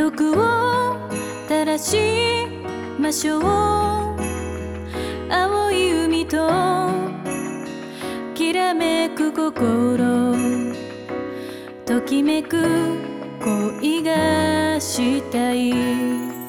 毒を垂らしましょう。青い海ときらめく心。ときめく恋がしたい。